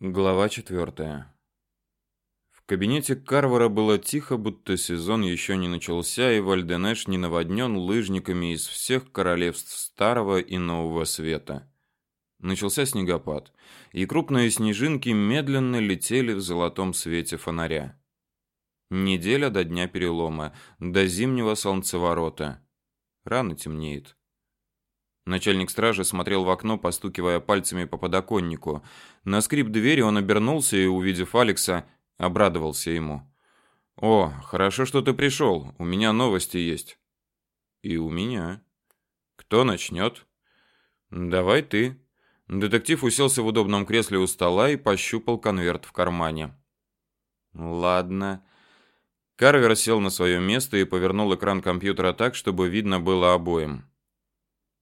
Глава четвертая. В кабинете Карвара было тихо, будто сезон еще не начался, и Вальденеш не наводнен лыжниками из всех королевств Старого и Нового Света. Начался снегопад, и крупные снежинки медленно летели в золотом свете фонаря. Неделя до дня перелома, до зимнего солнцеворота. Рано темнеет. Начальник стражи смотрел в окно, постукивая пальцами по подоконнику. На скрип двери он обернулся и, увидев Алекса, обрадовался ему. «О, хорошо, что ты пришел. У меня новости есть». «И у меня». «Кто начнет?» «Давай ты». Детектив уселся в удобном кресле у стола и пощупал конверт в кармане. «Ладно». Карвер сел на свое место и повернул экран компьютера так, чтобы видно было обоим.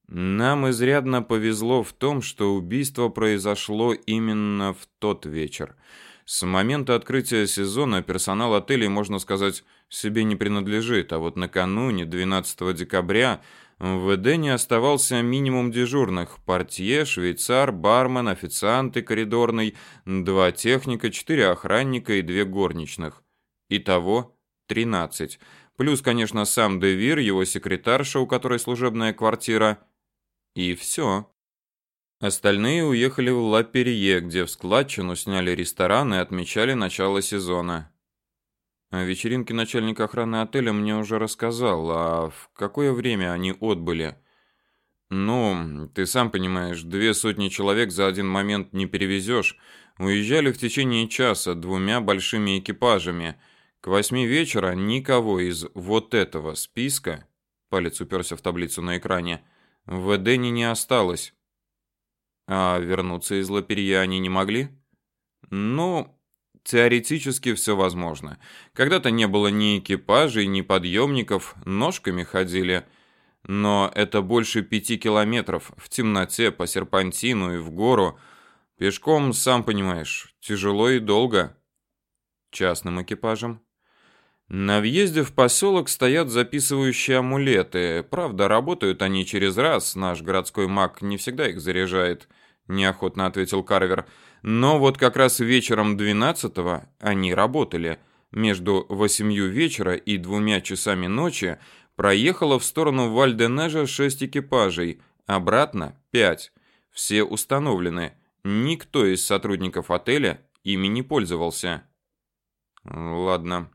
Нам изрядно повезло в том, что убийство произошло именно в тот вечер. С момента открытия сезона персонал отелей, можно сказать, себе не принадлежит, а вот накануне, 12 декабря, в ВД не оставался минимум дежурных: портье, швейцар, бармен, официант и коридорный, два техника, четыре охранника и две горничных. Итого 13. Плюс, конечно, сам Девир, его секретарша, у которой служебная квартира, и все. Остальные уехали в Ла-Перье, где в складчину сняли ресторан и отмечали начало сезона. О вечеринке начальник охраны отеля мне уже рассказал, а в какое время они отбыли? Ну, ты сам понимаешь, две сотни человек за один момент не перевезешь. Уезжали в течение часа двумя большими экипажами. К восьми вечера никого из вот этого списка, палец уперся в таблицу на экране, в Эдене не осталось. А вернуться из Лаперья они не могли? Ну, теоретически все возможно. Когда-то не было ни экипажей, ни подъемников, ножками ходили. Но это больше пяти километров в темноте по серпантину и в гору. Пешком, сам понимаешь, тяжело и долго. Частным экипажем на въезде в поселок стоят записывающие амулеты. Правда, работают они через раз. Наш городской маг не всегда их заряжает, неохотно ответил Карвер. Но вот как раз вечером 12-го они работали. Между восемью вечера и двумя часами ночи проехало в сторону Вальденежа шесть экипажей, обратно пять. Все установлены. Никто из сотрудников отеля ими не пользовался. Ладно.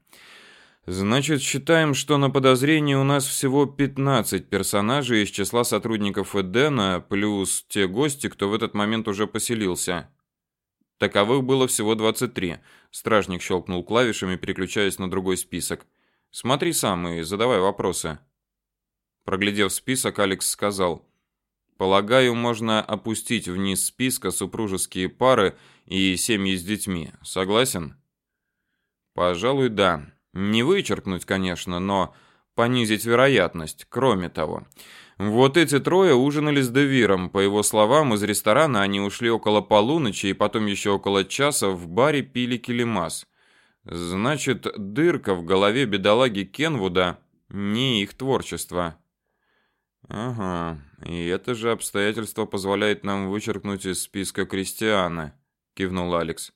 Значит, считаем, что на подозрении у нас всего 15 персонажей из числа сотрудников Эдена, плюс те гости, кто в этот момент уже поселился. Таковых было всего 23. Стражник щелкнул клавишами, переключаясь на другой список. Смотри сам и задавай вопросы. Проглядев список, Алекс сказал: "Полагаю, можно опустить вниз списка супружеские пары и семьи с детьми. Согласен?" "Пожалуй, да. Не вычеркнуть, конечно, но понизить вероятность. Кроме того, вот эти трое ужинали с Девиром. По его словам, из ресторана они ушли около полуночи и потом еще около часа в баре пили килимас. Значит, дырка в голове бедолаги Кенвуда не их творчество. Ага, и это же обстоятельство позволяет нам вычеркнуть из списка Кристиана, кивнул Алекс.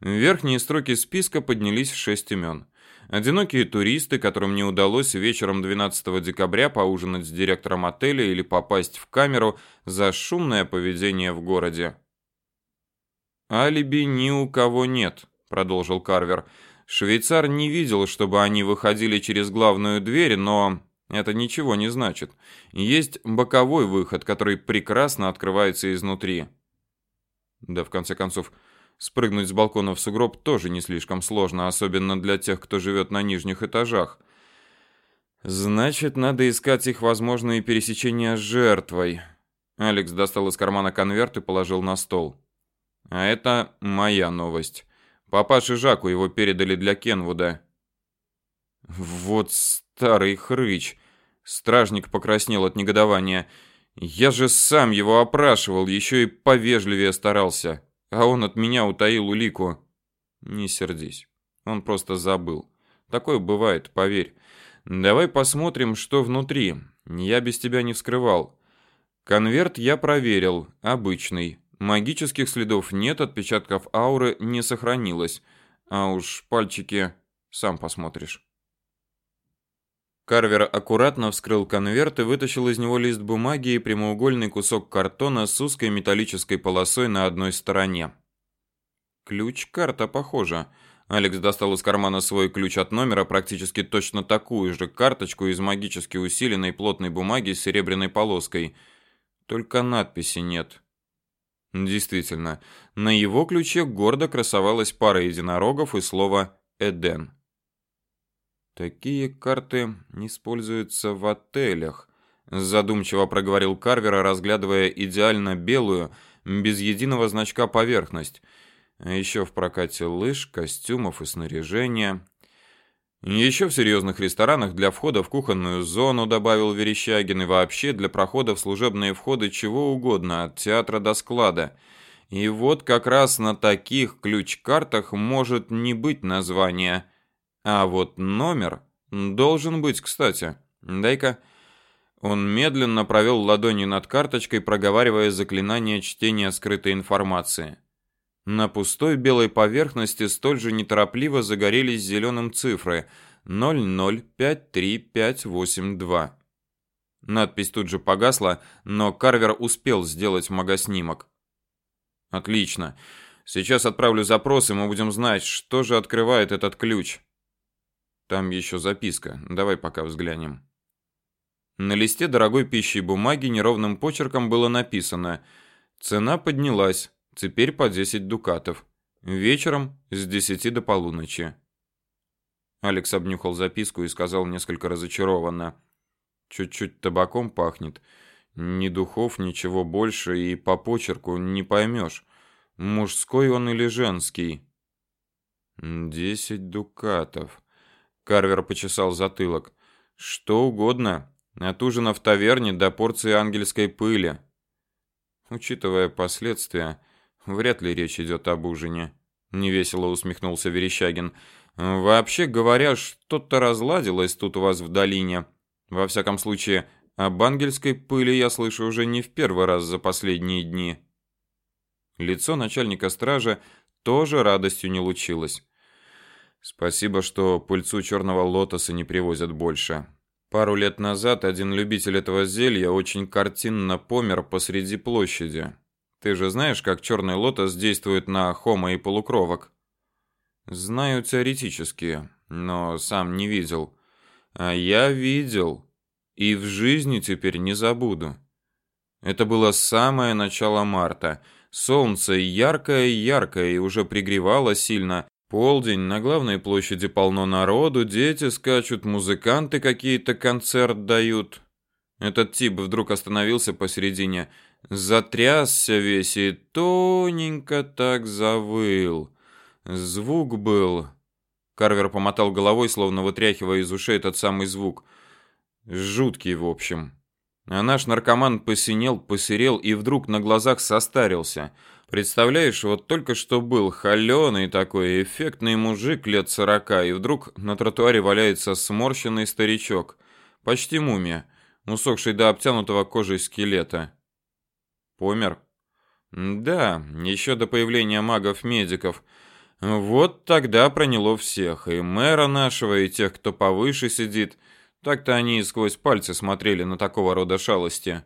Верхние строки списка поднялись в шесть имен. Одинокие туристы, которым не удалось вечером 12 декабря поужинать с директором отеля или попасть в камеру за шумное поведение в городе. Алиби ни у кого нет, продолжил Карвер. Швейцар не видел, чтобы они выходили через главную дверь, но это ничего не значит. Есть боковой выход, который прекрасно открывается изнутри. Да в конце концов, Спрыгнуть с балкона в сугроб тоже не слишком сложно, особенно для тех, кто живет на нижних этажах. Значит, надо искать их возможные пересечения с жертвой. Алекс достал из кармана конверт и положил на стол. А это моя новость. Папаше Жаку его передали для Кенвуда. Вот старый хрыч. Стражник покраснел от негодования. Я же сам его опрашивал, еще и повежливее старался а он от меня утаил улику. Не сердись. Он просто забыл. Такое бывает, поверь. Давай посмотрим, что внутри. Я без тебя не вскрывал. Конверт я проверил, обычный. Магических следов нет, отпечатков ауры не сохранилось. А уж пальчики сам посмотришь. Карвер аккуратно вскрыл конверт и вытащил из него лист бумаги и прямоугольный кусок картона с узкой металлической полосой на одной стороне. Ключ-карта похожа. Алекс достал из кармана свой ключ от номера, практически точно такую же карточку из магически усиленной плотной бумаги с серебряной полоской. Только надписи нет. Действительно, на его ключе гордо красовалась пара единорогов и слово «Эден». Такие карты используются в отелях, задумчиво проговорил Карвер, разглядывая идеально белую, без единого значка поверхность. Еще в прокате лыж, костюмов и снаряжения. Еще в серьезных ресторанах для входа в кухонную зону добавил Верещагин и вообще для прохода в служебные входы чего угодно, от театра до склада. И вот как раз на таких ключ-картах может не быть названия а вот номер должен быть, кстати. Дай-ка. Он медленно провел ладонью над карточкой, проговаривая заклинание чтения скрытой информации. На пустой белой поверхности столь же неторопливо загорелись зеленым цифры 0053582. Надпись тут же погасла, но Карвер успел сделать магоснимок. Отлично. Сейчас отправлю запрос, и мы будем знать, что же открывает этот ключ. Там еще записка. Давай пока взглянем. На листе дорогой пищи бумаги неровным почерком было написано: "Цена поднялась, теперь по 10 дукатов. Вечером с 10 до полуночи". Алекс обнюхал записку и сказал несколько разочарованно: "Чуть-чуть табаком пахнет. Ни духов, ничего больше и по почерку не поймешь, мужской он или женский". «Десять дукатов. Карвер почесал затылок. Что угодно, от ужина в таверне до порции ангельской пыли. Учитывая последствия, вряд ли речь идет об ужине, невесело усмехнулся Верещагин. Вообще говоря, что-то разладилось тут у вас в долине. Во всяком случае, об ангельской пыли я слышу уже не в первый раз за последние дни. Лицо начальника стражи тоже радостью не лучилось. Спасибо, что пыльцу черного лотоса не привозят больше. Пару лет назад один любитель этого зелья очень картинно помер посреди площади. Ты же знаешь, как черный лотос действует на хомо и полукровок? Знаю теоретически, но сам не видел. А я видел. И в жизни теперь не забуду. Это было самое начало марта. Солнце яркое-яркое и уже пригревало сильно, Полдень, на главной площади полно народу, дети скачут, музыканты какие-то концерт дают. Этот тип вдруг остановился посередине, затрясся весь и тоненько так завыл. Звук был... Карвер помотал головой, словно вытряхивая из ушей этот самый звук. Жуткий, в общем. А наш наркоман посинел, посерел и вдруг на глазах состарился — Представляешь, вот только что был холеный такой эффектный мужик лет сорока, и вдруг на тротуаре валяется сморщенный старичок, почти мумия, усохший до обтянутого кожей скелета. Помер? Да, еще до появления магов-медиков. Вот тогда проняло всех, и мэра нашего, и тех, кто повыше сидит. Так-то они и сквозь пальцы смотрели на такого рода шалости.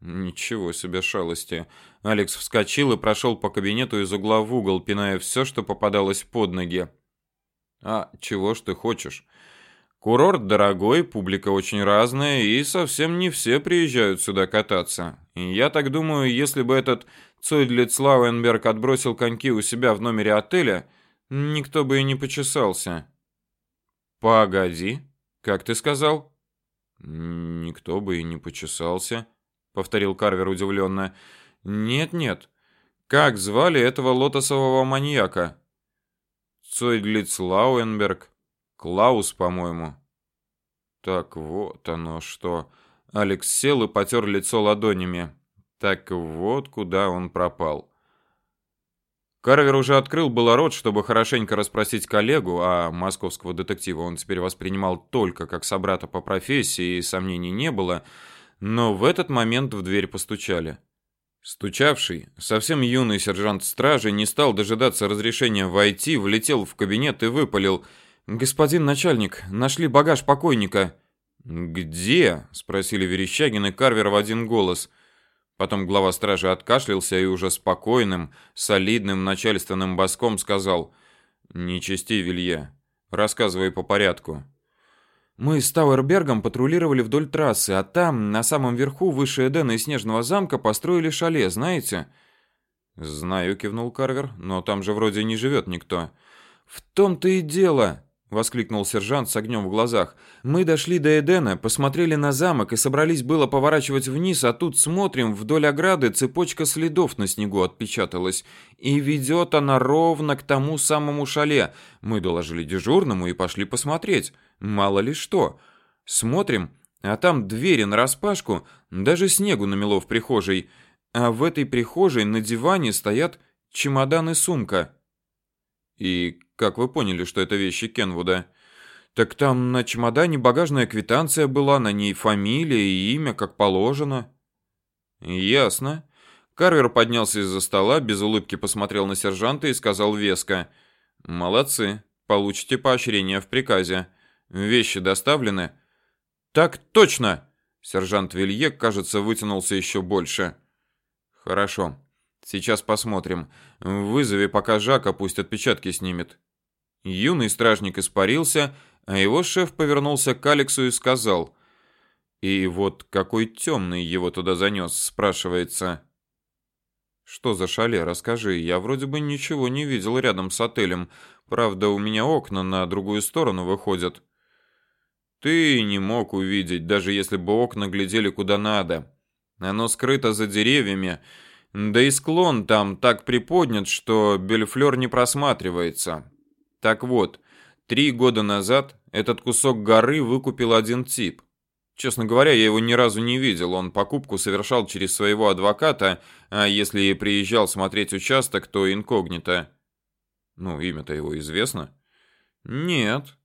Ничего себе шалости. Алекс вскочил и прошел по кабинету из угла в угол, пиная все, что попадалось под ноги. А чего ж ты хочешь? Курорт дорогой, публика очень разная, и совсем не все приезжают сюда кататься. И я так думаю, если бы этот Цойдлиц Лауенберг отбросил коньки у себя в номере отеля, никто бы и не почесался. Погоди, как ты сказал? Никто бы и не почесался повторил Карвер удивленно. Нет, нет. Как звали этого лотосового маньяка? Цойдлиц Лауенберг. Клаус, по-моему. Так вот оно что. Алекс сел и потер лицо ладонями. Так вот куда он пропал. Карвер уже открыл было рот, чтобы хорошенько расспросить коллегу, а московского детектива он теперь воспринимал только как собрата по профессии, и сомнений не было, но в этот момент в дверь постучали. Стучавший, совсем юный сержант стражи не стал дожидаться разрешения войти, влетел в кабинет и выпалил: "Господин начальник, нашли багаж покойника". "Где?" спросили Верещагин и Карвер в один голос. Потом глава стражи откашлялся и уже спокойным, солидным начальственным баском сказал: "Не чести, Вилье. Рассказывай по порядку". Мы с Тауэрбергом патрулировали вдоль трассы, а там, на самом верху, выше Эдена и Снежного замка, построили шале, знаете? Знаю, кивнул Карвер, но там же вроде не живет никто. В том-то и дело, воскликнул сержант с огнем в глазах. Мы дошли до Эдена, посмотрели на замок и собрались было поворачивать вниз, а тут смотрим, вдоль ограды цепочка следов на снегу отпечаталась, и ведет она ровно к тому самому шале. Мы доложили дежурному и пошли посмотреть. Мало ли что. Смотрим, а там двери нараспашку, даже снегу намело в прихожей, а в этой прихожей на диване стоят чемодан и сумка. И как вы поняли, что это вещи Кенвуда? Так там на чемодане багажная квитанция была, на ней фамилия и имя, как положено. Ясно. Карвер поднялся из-за стола, без улыбки посмотрел на сержанта и сказал веско: "Молодцы, получите поощрение в приказе. Вещи доставлены? Так точно. Сержант Вилье, кажется, вытянулся еще больше. Хорошо. Сейчас посмотрим. Вызови пока Жака, пусть отпечатки снимет. Юный стражник испарился, а его шеф повернулся к Алексу и сказал: "И вот какой темный его туда занес?» – спрашивается. Что за шале, расскажи. Я вроде бы ничего не видел рядом с отелем. Правда, у меня окна на другую сторону выходят. Ты не мог увидеть, даже если бы окна глядели куда надо. Оно скрыто за деревьями, да и склон там так приподнят, что Бельфлёр не просматривается. Так вот, три года назад этот кусок горы выкупил один тип. Честно говоря, я его ни разу не видел. Он покупку совершал через своего адвоката, а если приезжал смотреть участок, то инкогнито. Ну, имя-то его известно? Нет.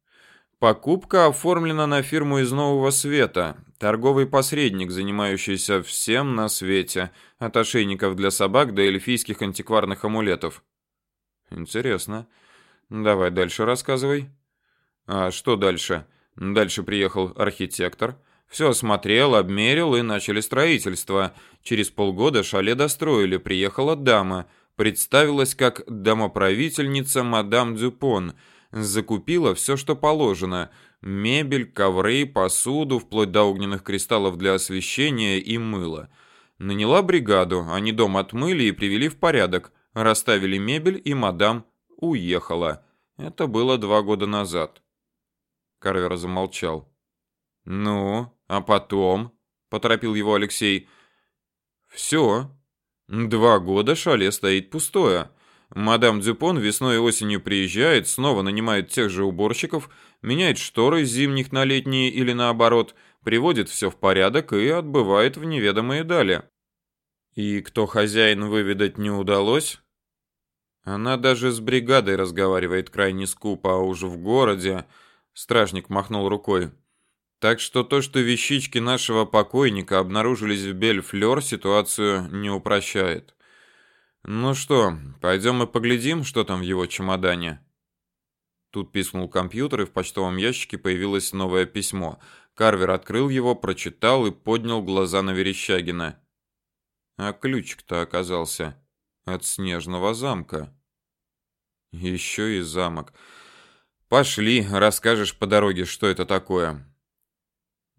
Покупка оформлена на фирму из Нового Света, торговый посредник, занимающийся всем на свете, от ошейников для собак до эльфийских антикварных амулетов. Интересно. Давай дальше рассказывай. А что дальше? Дальше приехал архитектор, все осмотрел, обмерил и начали строительство. Через полгода шале достроили, приехала дама, представилась как домоправительница мадам Дюпон – закупила все, что положено: мебель, ковры, посуду, вплоть до огненных кристаллов для освещения и мыла. Наняла бригаду, они дом отмыли и привели в порядок, расставили мебель, и мадам уехала. Это было два года назад. Карвер замолчал. Ну, а потом, поторопил его Алексей. Все. Два года шале стоит пустое. Мадам Дюпон весной и осенью приезжает, снова нанимает тех же уборщиков, меняет шторы с зимних на летние или наоборот, приводит все в порядок и отбывает в неведомые дали. И кто хозяин выведать не удалось? Она даже с бригадой разговаривает крайне скупо, а уж в городе стражник махнул рукой. Так что то, что вещички нашего покойника обнаружились в Бельфлёр, ситуацию не упрощает. Ну что, пойдем и поглядим, что там в его чемодане. Тут пискнул компьютер, и в почтовом ящике появилось новое письмо. Карвер открыл его, прочитал и поднял глаза на Верещагина. А ключик-то оказался от снежного замка. Еще и замок. Пошли, расскажешь по дороге, что это такое.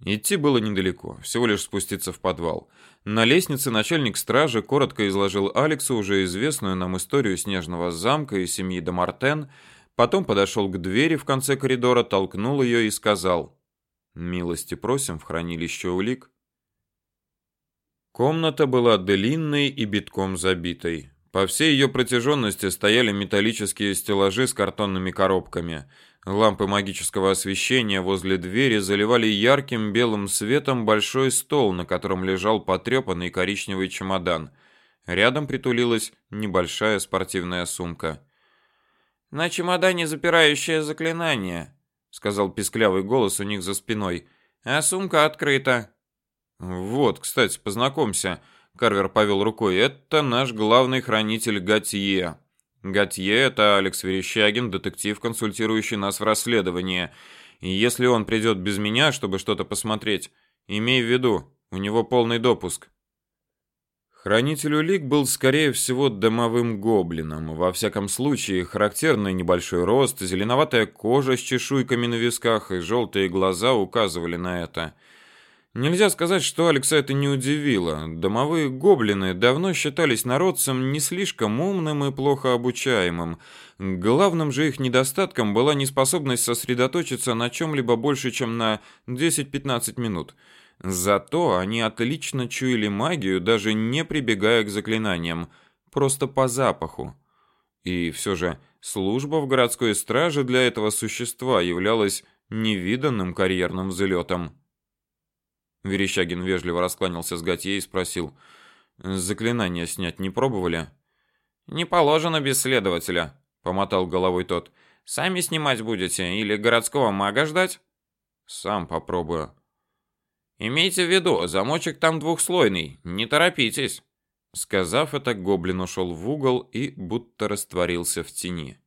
Идти было недалеко, всего лишь спуститься в подвал. На лестнице начальник стражи коротко изложил Алексу уже известную нам историю Снежного замка и семьи де Мартен, потом подошел к двери в конце коридора, толкнул ее и сказал: "Милости просим в хранилище улик". Комната была длинной и битком забитой. По всей ее протяженности стояли металлические стеллажи с картонными коробками. Лампы магического освещения возле двери заливали ярким белым светом большой стол, на котором лежал потрепанный коричневый чемодан. Рядом притулилась небольшая спортивная сумка. «На чемодане запирающее заклинание», — сказал писклявый голос у них за спиной. «А сумка открыта». «Вот, кстати, познакомься. Карвер повел рукой. Это наш главный хранитель Готье. Готье это Алекс Верещагин, детектив, консультирующий нас в расследовании. И если он придет без меня, чтобы что-то посмотреть, имей в виду, у него полный допуск. Хранитель улик был, скорее всего, домовым гоблином. Во всяком случае, характерный небольшой рост, зеленоватая кожа с чешуйками на висках и желтые глаза указывали на это. Нельзя сказать, что Алекса это не удивило. Домовые гоблины давно считались народцем не слишком умным и плохо обучаемым. Главным же их недостатком была неспособность сосредоточиться на чем-либо больше, чем на 10-15 минут – Зато они отлично чуяли магию, даже не прибегая к заклинаниям, просто по запаху. И все же служба в городской страже для этого существа являлась невиданным карьерным взлетом. Верещагин вежливо раскланялся с Готье и спросил: "Заклинание снять не пробовали?" "Не положено без следователя", помотал головой тот. "Сами снимать будете или городского мага ждать?" "Сам попробую", Имейте в виду, замочек там двухслойный, не торопитесь. Сказав это, гоблин ушел в угол и будто растворился в тени.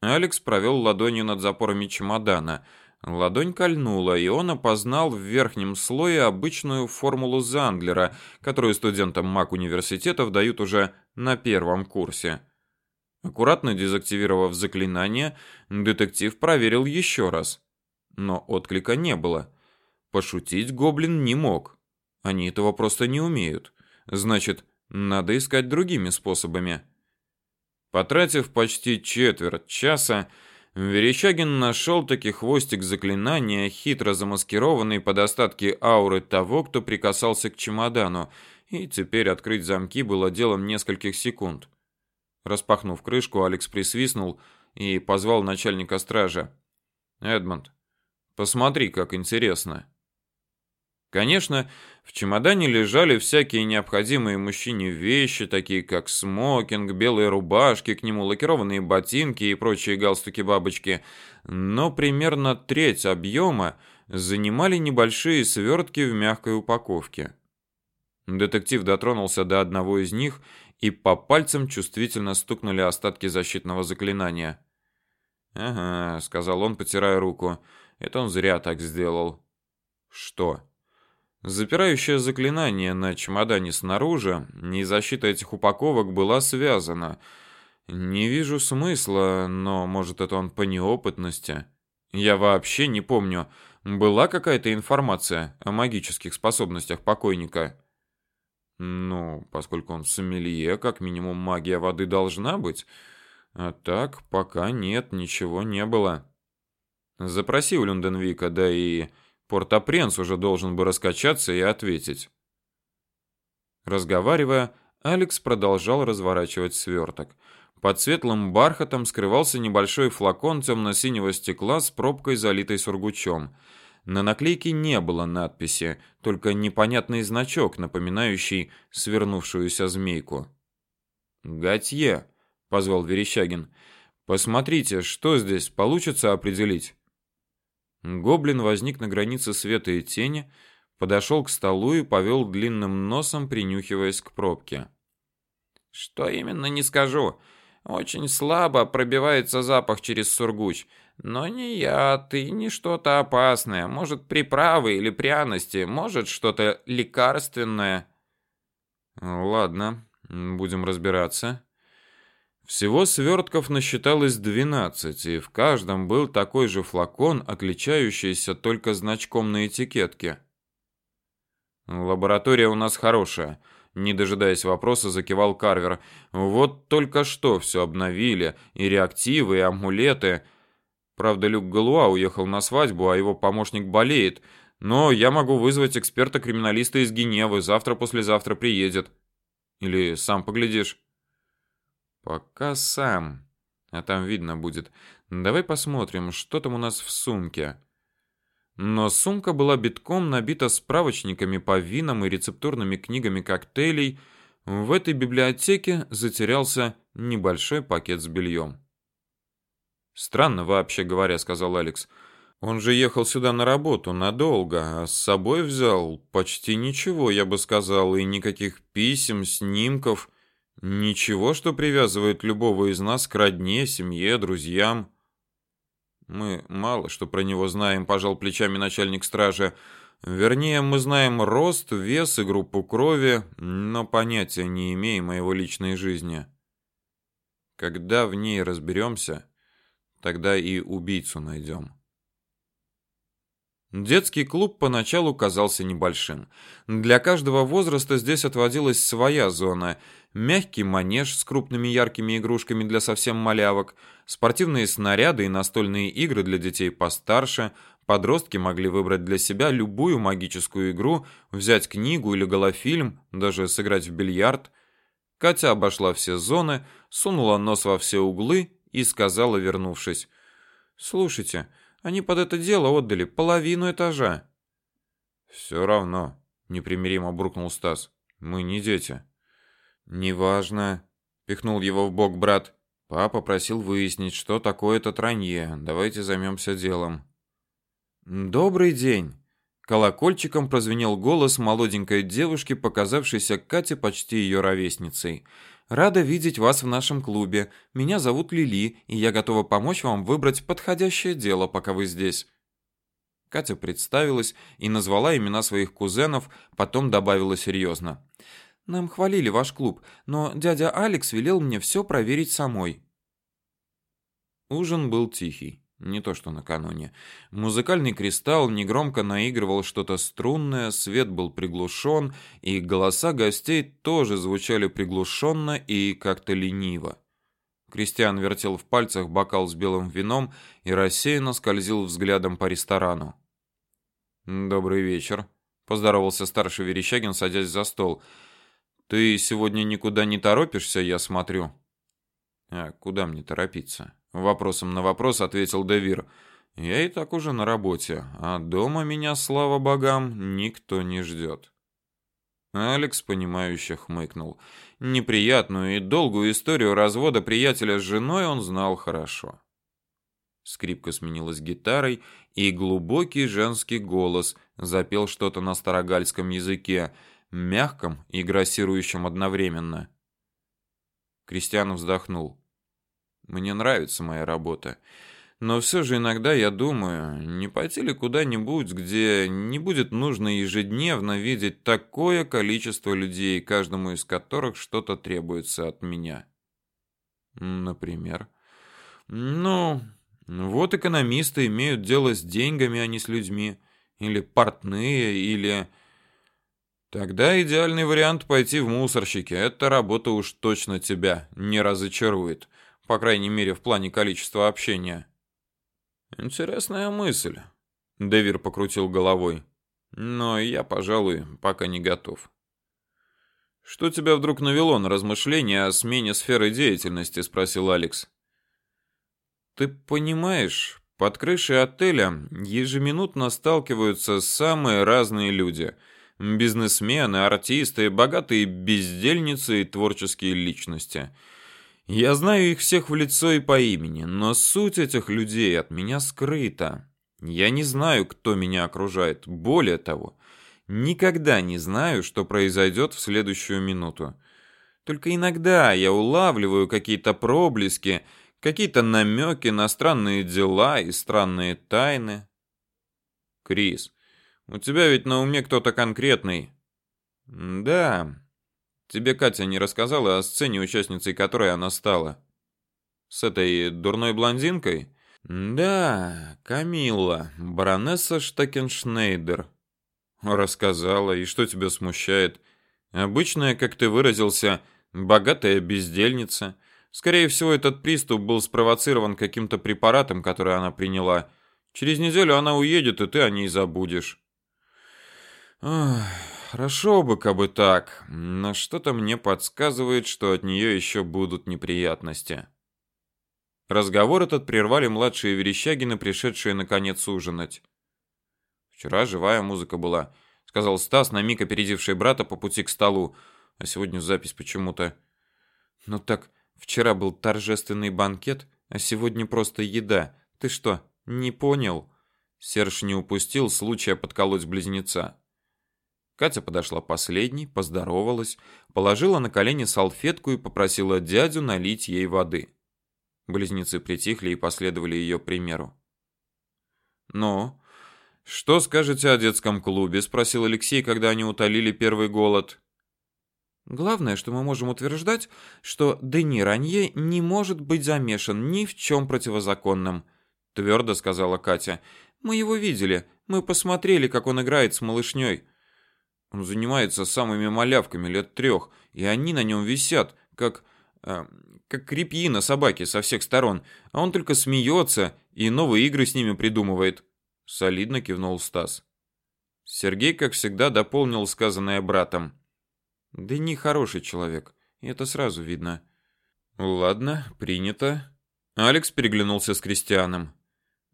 Алекс провел ладонью над запорами чемодана. Ладонь кольнула, и он опознал в верхнем слое обычную формулу Зандлера, которую студентам маг университетов дают уже на первом курсе. Аккуратно дезактивировав заклинание, детектив проверил еще раз. Но отклика не было. Пошутить гоблин не мог. Они этого просто не умеют. Значит, надо искать другими способами. Потратив почти четверть часа, Верещагин нашел таки хвостик заклинания, хитро замаскированный под остатки ауры того, кто прикасался к чемодану, и теперь открыть замки было делом нескольких секунд. Распахнув крышку, Алекс присвистнул и позвал начальника стража. «Эдмонд, посмотри, как интересно». Конечно, в чемодане лежали всякие необходимые мужчине вещи, такие как смокинг, белые рубашки, к нему лакированные ботинки и прочие галстуки-бабочки, но примерно треть объема занимали небольшие свертки в мягкой упаковке. Детектив дотронулся до одного из них, и по пальцам чувствительно стукнули остатки защитного заклинания. «Ага», — сказал он, потирая руку, — «это он зря так сделал». «Что?» Запирающее заклинание на чемодане снаружи и защита этих упаковок была связана. Не вижу смысла, но может это он по неопытности. Я вообще не помню, была какая-то информация о магических способностях покойника. Ну, поскольку он сомелье, как минимум магия воды должна быть. А так пока нет, ничего не было. Запроси у Люнденвика, да и Порт-о-Пренс уже должен бы раскачаться и ответить. Разговаривая, Алекс продолжал разворачивать сверток. Под светлым бархатом скрывался небольшой флакон темно-синего стекла с пробкой, залитой сургучом. На наклейке не было надписи, только непонятный значок, напоминающий свернувшуюся змейку. «Готье», — позвал Верещагин, — «посмотрите, что здесь получится определить». Гоблин возник на границе света и тени, подошел к столу и повел длинным носом, принюхиваясь к пробке. Что именно, не скажу. Очень слабо пробивается запах через сургуч, но не яд и не что-то опасное, может приправы или пряности, может что-то лекарственное. Ладно, будем разбираться. Всего свертков насчиталось 12, и в каждом был такой же флакон, отличающийся только значком на этикетке. Лаборатория у нас хорошая, не дожидаясь вопроса, закивал Карвер. Вот только что все обновили, и реактивы, и амулеты. Правда, Люк Галуа уехал на свадьбу, а его помощник болеет. Но я могу вызвать эксперта-криминалиста из Геневы, завтра-послезавтра приедет. Или сам поглядишь. Пока сам. А там видно будет. Давай посмотрим, что там у нас в сумке. Но сумка была битком набита справочниками по винам и рецептурными книгами коктейлей. В этой библиотеке затерялся небольшой пакет с бельем. Странно вообще говоря, сказал Алекс. Он же ехал сюда на работу надолго, а с собой взял почти ничего, я бы сказал, и никаких писем, снимков, ничего, что привязывает любого из нас к родне, семье, друзьям. Мы мало что про него знаем, пожал плечами начальник стражи. Вернее, мы знаем рост, вес и группу крови, но понятия не имеем о его личной жизни. Когда в ней разберемся, тогда и убийцу найдем. Детский клуб поначалу казался небольшим. Для каждого возраста здесь отводилась своя зона. Мягкий манеж с крупными яркими игрушками для совсем малявок, спортивные снаряды и настольные игры для детей постарше. Подростки могли выбрать для себя любую магическую игру, взять книгу или голофильм, даже сыграть в бильярд. Катя обошла все зоны, сунула нос во все углы и сказала, вернувшись: "Слушайте, они под это дело отдали половину этажа. Все равно, непримиримо буркнул Стас. Мы не дети. Неважно, пихнул его в бок брат. Папа просил выяснить, что такое это транье. Давайте займемся делом. Добрый день. Колокольчиком прозвенел голос молоденькой девушки, показавшейся Кате почти ее ровесницей. Рада видеть вас в нашем клубе. Меня зовут Лили, и я готова помочь вам выбрать подходящее дело, пока вы здесь. Катя представилась и назвала имена своих кузенов, потом добавила серьезно. Нам хвалили ваш клуб, но дядя Алекс велел мне все проверить самой. Ужин был тихий. Не то что накануне. Музыкальный кристалл негромко наигрывал что-то струнное, свет был приглушен, и голоса гостей тоже звучали приглушенно и как-то лениво. Кристиан вертел в пальцах бокал с белым вином и рассеянно скользил взглядом по ресторану. «Добрый вечер», — поздоровался старший Верещагин, садясь за стол. «Ты сегодня никуда не торопишься, я смотрю». «А куда мне торопиться?» Вопросом на вопрос ответил Девир. Я и так уже на работе, а дома меня, слава богам, никто не ждет. Алекс понимающе хмыкнул. Неприятную и долгую историю развода приятеля с женой он знал хорошо. Скрипка сменилась гитарой, и глубокий женский голос запел что-то на старогальском языке, мягком и грассирующем одновременно. Кристиан вздохнул. Мне нравится моя работа. Но все же иногда я думаю, не пойти ли куда-нибудь, где не будет нужно ежедневно видеть такое количество людей, каждому из которых что-то требуется от меня. Например. Ну, вот экономисты имеют дело с деньгами, а не с людьми. Или портные, или... Тогда идеальный вариант пойти в мусорщики. Эта работа уж точно тебя не разочарует по крайней мере, в плане количества общения. Интересная мысль. Дэвир покрутил головой. Но я, пожалуй, пока не готов. Что тебя вдруг навело на размышления о смене сферы деятельности, спросил Алекс. Ты понимаешь, под крышей отеля ежеминутно сталкиваются самые разные люди: бизнесмены, артисты, богатые бездельницы и творческие личности. Я знаю их всех в лицо и по имени, но суть этих людей от меня скрыта. Я не знаю, кто меня окружает. Более того, никогда не знаю, что произойдет в следующую минуту. Только иногда я улавливаю какие-то проблески, какие-то намеки на странные дела и странные тайны. Крис, у тебя ведь на уме кто-то конкретный. Да, Тебе Катя не рассказала о сцене, участницей которой она стала? С этой дурной блондинкой? Да, Камилла, баронесса Штакеншнейдер. Рассказала, и что тебя смущает? Обычная, как ты выразился, богатая бездельница. Скорее всего, этот приступ был спровоцирован каким-то препаратом, который она приняла. Через неделю она уедет, и ты о ней забудешь. Хорошо бы кабы так, но что-то мне подсказывает, что от нее еще будут неприятности. Разговор этот прервали младшие Верещагины, пришедшие наконец ужинать. Вчера живая музыка была, сказал Стас, на миг опередивший брата по пути к столу, а сегодня запись почему-то. Ну так, вчера был торжественный банкет, а сегодня просто еда. Ты что, не понял? Серж не упустил случая подколоть близнеца. Катя подошла последней, поздоровалась, положила на колени салфетку и попросила дядю налить ей воды. Близнецы притихли и последовали ее примеру. «Ну, что скажете о детском клубе?» – спросил Алексей, когда они утолили первый голод. Главное, что мы можем утверждать, что Дени Ранье не может быть замешан ни в чем противозаконном, твердо сказала Катя. Мы его видели, мы посмотрели, как он играет с малышней. Он занимается самыми малявками лет трех, и они на нем висят, как э, как крепьи на собаке со всех сторон, а он только смеется и новые игры с ними придумывает. Солидно кивнул Стас. Сергей, как всегда, дополнил сказанное братом. Да не хороший человек, это сразу видно. Ладно, принято. Алекс переглянулся с Кристианом.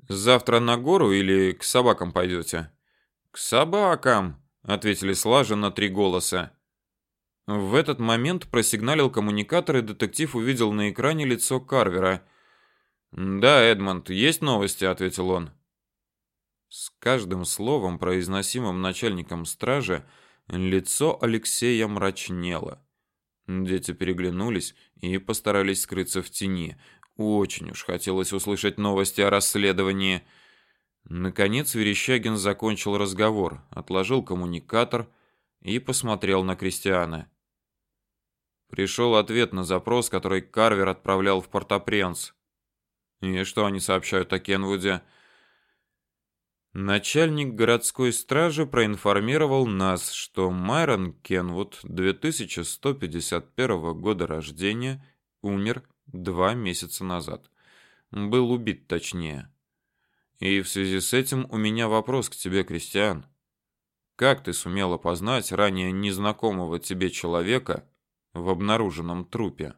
Завтра на гору или к собакам пойдете? К собакам, ответили слаженно три голоса. В этот момент просигналил коммуникатор, и детектив увидел на экране лицо Карвера. "Да, Эдмонд, есть новости", ответил он. С каждым словом, произносимым начальником стражи, лицо Алексея мрачнело. Дети переглянулись и постарались скрыться в тени. Очень уж хотелось услышать новости о расследовании. Наконец Верещагин закончил разговор, отложил коммуникатор и посмотрел на Кристиана. Пришел ответ на запрос, который Карвер отправлял в Порт-о-Пренс. И что они сообщают о Кенвуде? Начальник городской стражи проинформировал нас, что Майрон Кенвуд 2151 года рождения умер два месяца назад. Был убит, точнее. И в связи с этим у меня вопрос к тебе, Кристиан. Как ты сумел опознать ранее незнакомого тебе человека в обнаруженном трупе?